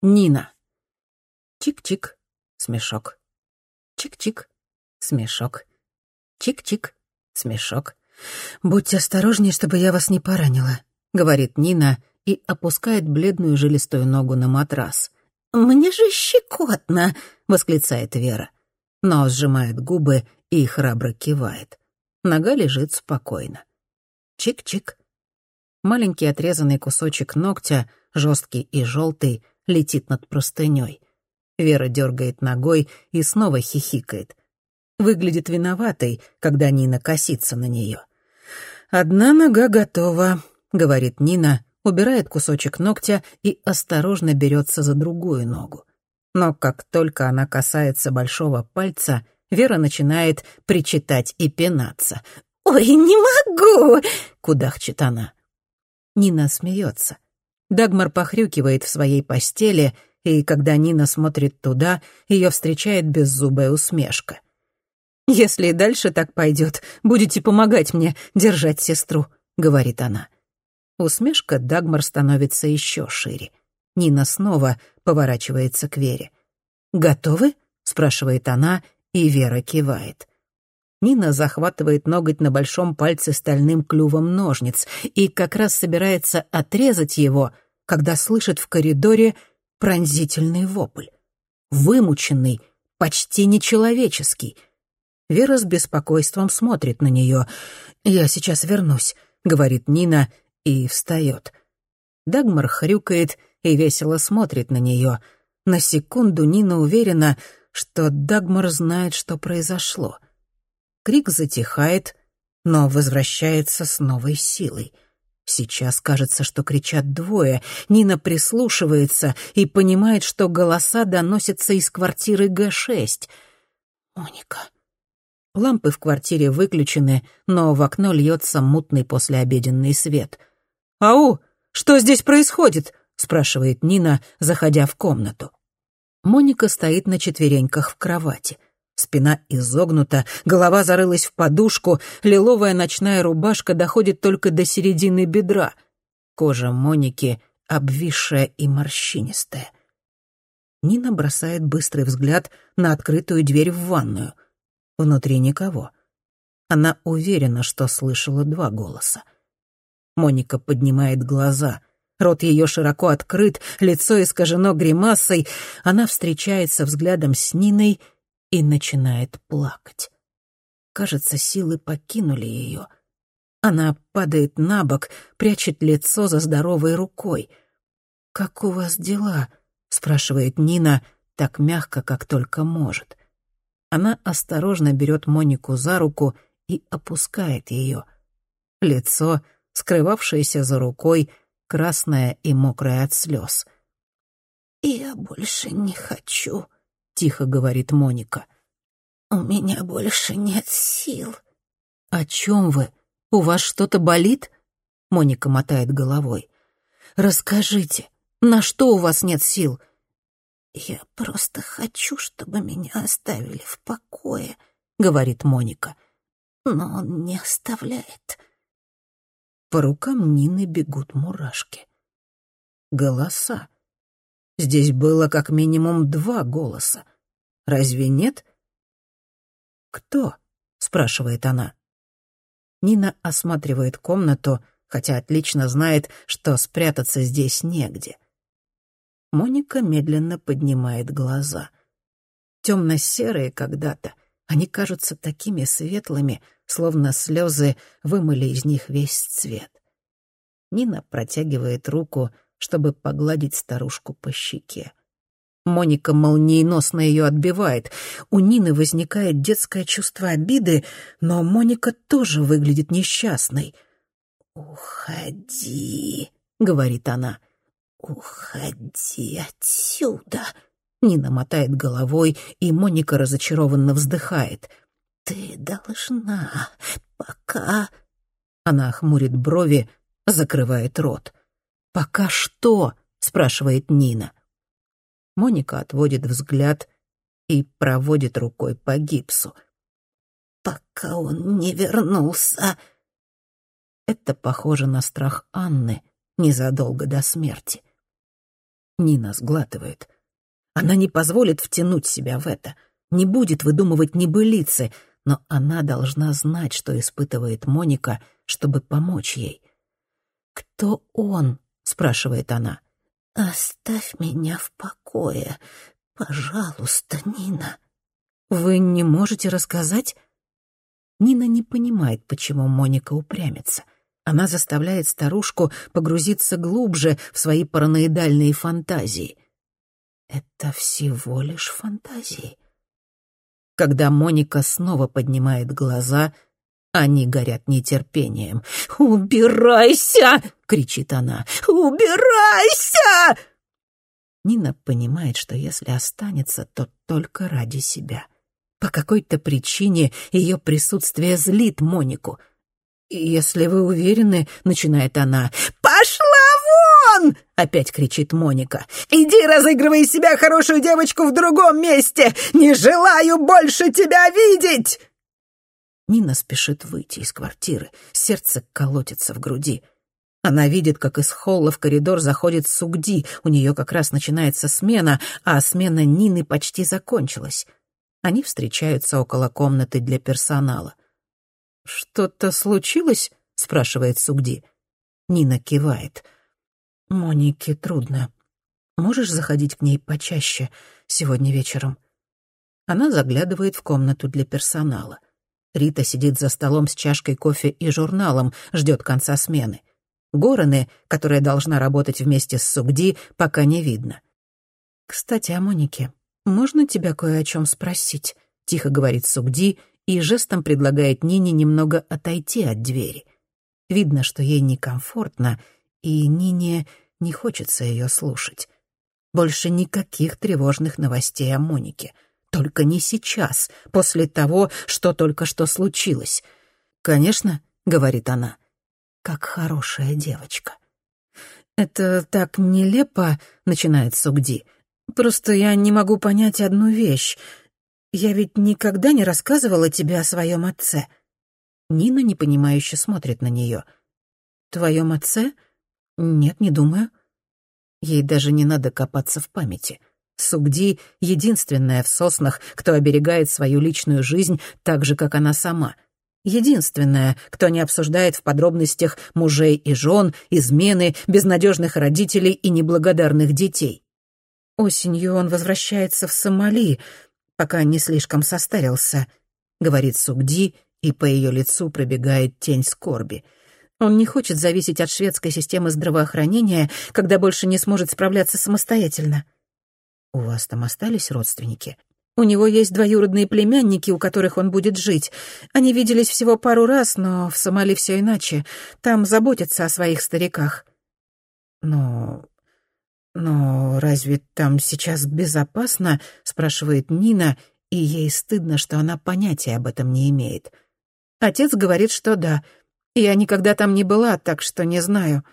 Нина. Чик-чик, смешок. Чик-чик, смешок. Чик-чик, смешок. «Будьте осторожнее, чтобы я вас не поранила», — говорит Нина и опускает бледную жилистую ногу на матрас. «Мне же щекотно!» — восклицает Вера. Но сжимает губы и храбро кивает. Нога лежит спокойно. Чик-чик. Маленький отрезанный кусочек ногтя, жесткий и желтый, летит над простыней. Вера дергает ногой и снова хихикает. Выглядит виноватой, когда Нина косится на нее. «Одна нога готова», — говорит Нина, убирает кусочек ногтя и осторожно берется за другую ногу. Но как только она касается большого пальца, Вера начинает причитать и пенаться. «Ой, не могу!» — кудахчет она. Нина смеется. Дагмар похрюкивает в своей постели, и когда Нина смотрит туда, ее встречает беззубая усмешка. «Если и дальше так пойдет, будете помогать мне держать сестру», — говорит она. Усмешка Дагмар становится еще шире. Нина снова поворачивается к Вере. «Готовы?» — спрашивает она, и Вера кивает. Нина захватывает ноготь на большом пальце стальным клювом ножниц и как раз собирается отрезать его, когда слышит в коридоре пронзительный вопль. Вымученный, почти нечеловеческий. Вера с беспокойством смотрит на нее. «Я сейчас вернусь», — говорит Нина и встает. Дагмар хрюкает и весело смотрит на нее. На секунду Нина уверена, что Дагмар знает, что произошло. Крик затихает, но возвращается с новой силой. Сейчас кажется, что кричат двое. Нина прислушивается и понимает, что голоса доносятся из квартиры Г-6. «Моника», Лампы в квартире выключены, но в окно льется мутный послеобеденный свет. «Ау, что здесь происходит?» — спрашивает Нина, заходя в комнату. Моника стоит на четвереньках в кровати. Спина изогнута, голова зарылась в подушку, лиловая ночная рубашка доходит только до середины бедра. Кожа Моники обвисшая и морщинистая. Нина бросает быстрый взгляд на открытую дверь в ванную. Внутри никого. Она уверена, что слышала два голоса. Моника поднимает глаза. Рот ее широко открыт, лицо искажено гримасой. Она встречается взглядом с Ниной и начинает плакать. Кажется, силы покинули ее. Она падает на бок, прячет лицо за здоровой рукой. «Как у вас дела?» — спрашивает Нина так мягко, как только может. Она осторожно берет Монику за руку и опускает ее. Лицо скрывавшаяся за рукой, красная и мокрая от слез. «Я больше не хочу», — тихо говорит Моника. «У меня больше нет сил». «О чем вы? У вас что-то болит?» Моника мотает головой. «Расскажите, на что у вас нет сил?» «Я просто хочу, чтобы меня оставили в покое», — говорит Моника. «Но он не оставляет. По рукам Нины бегут мурашки. Голоса. Здесь было как минимум два голоса. Разве нет? «Кто?» — спрашивает она. Нина осматривает комнату, хотя отлично знает, что спрятаться здесь негде. Моника медленно поднимает глаза. Темно-серые когда-то, они кажутся такими светлыми, словно слезы вымыли из них весь цвет. Нина протягивает руку, чтобы погладить старушку по щеке. Моника молниеносно ее отбивает. У Нины возникает детское чувство обиды, но Моника тоже выглядит несчастной. «Уходи», — говорит она. «Уходи отсюда». Нина мотает головой, и Моника разочарованно вздыхает — «Ты должна, пока...» Она хмурит брови, закрывает рот. «Пока что?» — спрашивает Нина. Моника отводит взгляд и проводит рукой по гипсу. «Пока он не вернулся...» Это похоже на страх Анны незадолго до смерти. Нина сглатывает. Она не позволит втянуть себя в это, не будет выдумывать небылицы, но она должна знать, что испытывает Моника, чтобы помочь ей. «Кто он?» — спрашивает она. «Оставь меня в покое, пожалуйста, Нина». «Вы не можете рассказать?» Нина не понимает, почему Моника упрямится. Она заставляет старушку погрузиться глубже в свои параноидальные фантазии. Это всего лишь фантазии. Когда Моника снова поднимает глаза, они горят нетерпением. «Убирайся!» — кричит она. «Убирайся!» Нина понимает, что если останется, то только ради себя. По какой-то причине ее присутствие злит Монику. «Если вы уверены», — начинает она. «Пошла вон!» — опять кричит Моника. «Иди разыгрывай из себя хорошую девочку в другом месте! Не желаю больше тебя видеть!» Нина спешит выйти из квартиры. Сердце колотится в груди. Она видит, как из холла в коридор заходит Сугди. У нее как раз начинается смена, а смена Нины почти закончилась. Они встречаются около комнаты для персонала. «Что-то случилось?» — спрашивает Сугди. Нина кивает. «Монике трудно. Можешь заходить к ней почаще сегодня вечером?» Она заглядывает в комнату для персонала. Рита сидит за столом с чашкой кофе и журналом, ждет конца смены. Гороны, которая должна работать вместе с Сугди, пока не видно. «Кстати, о Монике. Можно тебя кое о чем спросить?» — тихо говорит Сугди и жестом предлагает Нине немного отойти от двери. Видно, что ей некомфортно, и Нине не хочется ее слушать. Больше никаких тревожных новостей о Монике — только не сейчас, после того, что только что случилось. «Конечно», — говорит она, — «как хорошая девочка». «Это так нелепо», — начинает Сугди. «Просто я не могу понять одну вещь. Я ведь никогда не рассказывала тебе о своем отце». Нина непонимающе смотрит на нее. «Твоем отце? Нет, не думаю». Ей даже не надо копаться в памяти. Сугди — единственная в соснах, кто оберегает свою личную жизнь так же, как она сама. Единственная, кто не обсуждает в подробностях мужей и жен, измены, безнадежных родителей и неблагодарных детей. «Осенью он возвращается в Сомали, пока не слишком состарился», — говорит Сугди, и по ее лицу пробегает тень скорби. Он не хочет зависеть от шведской системы здравоохранения, когда больше не сможет справляться самостоятельно. «У вас там остались родственники?» «У него есть двоюродные племянники, у которых он будет жить. Они виделись всего пару раз, но в Сомали все иначе. Там заботятся о своих стариках». «Но... но разве там сейчас безопасно?» — спрашивает Нина, и ей стыдно, что она понятия об этом не имеет. Отец говорит, что да. Я никогда там не была, так что не знаю.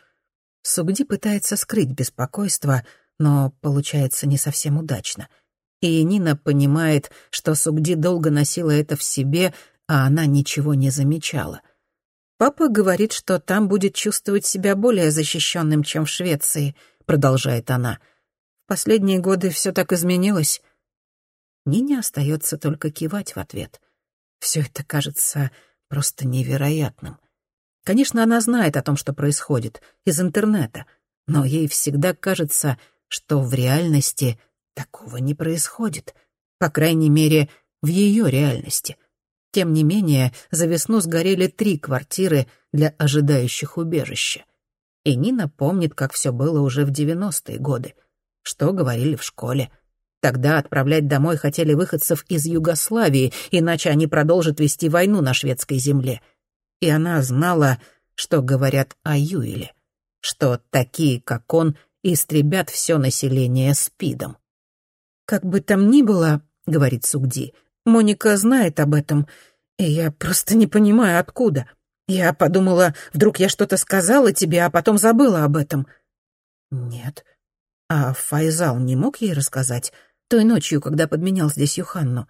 Сугди пытается скрыть беспокойство — но получается не совсем удачно. И Нина понимает, что Сугди долго носила это в себе, а она ничего не замечала. «Папа говорит, что там будет чувствовать себя более защищенным, чем в Швеции», — продолжает она. «В последние годы все так изменилось». Нине остается только кивать в ответ. Все это кажется просто невероятным. Конечно, она знает о том, что происходит, из интернета, но ей всегда кажется, что в реальности такого не происходит. По крайней мере, в ее реальности. Тем не менее, за весну сгорели три квартиры для ожидающих убежища. И Нина помнит, как все было уже в 90-е годы. Что говорили в школе. Тогда отправлять домой хотели выходцев из Югославии, иначе они продолжат вести войну на шведской земле. И она знала, что говорят о Юиле, что такие, как он, истребят все население СПИДом. «Как бы там ни было, — говорит Сугди, — Моника знает об этом, и я просто не понимаю, откуда. Я подумала, вдруг я что-то сказала тебе, а потом забыла об этом». «Нет». А Файзал не мог ей рассказать той ночью, когда подменял здесь Юханну?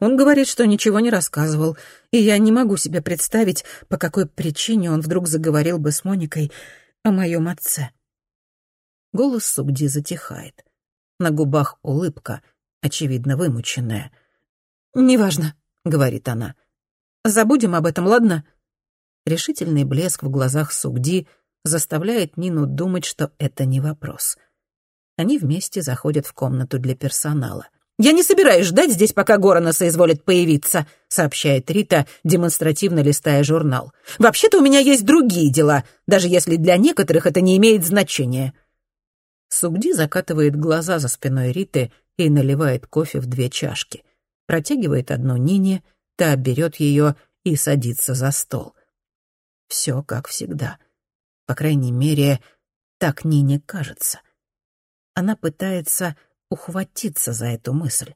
Он говорит, что ничего не рассказывал, и я не могу себе представить, по какой причине он вдруг заговорил бы с Моникой о моем отце. Голос Сугди затихает. На губах улыбка, очевидно вымученная. «Неважно», — говорит она. «Забудем об этом, ладно?» Решительный блеск в глазах Сугди заставляет Нину думать, что это не вопрос. Они вместе заходят в комнату для персонала. «Я не собираюсь ждать здесь, пока Горана соизволит появиться», — сообщает Рита, демонстративно листая журнал. «Вообще-то у меня есть другие дела, даже если для некоторых это не имеет значения». Сугди закатывает глаза за спиной Риты и наливает кофе в две чашки. Протягивает одну Нине, та берет ее и садится за стол. Все как всегда. По крайней мере, так Нине кажется. Она пытается ухватиться за эту мысль.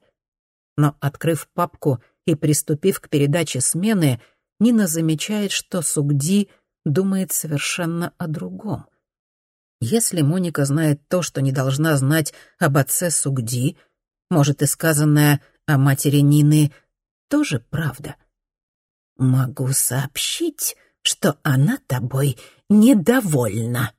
Но, открыв папку и приступив к передаче смены, Нина замечает, что Сугди думает совершенно о другом. Если Моника знает то, что не должна знать об отце Сугди, может, и сказанное о матери Нины тоже правда. «Могу сообщить, что она тобой недовольна»,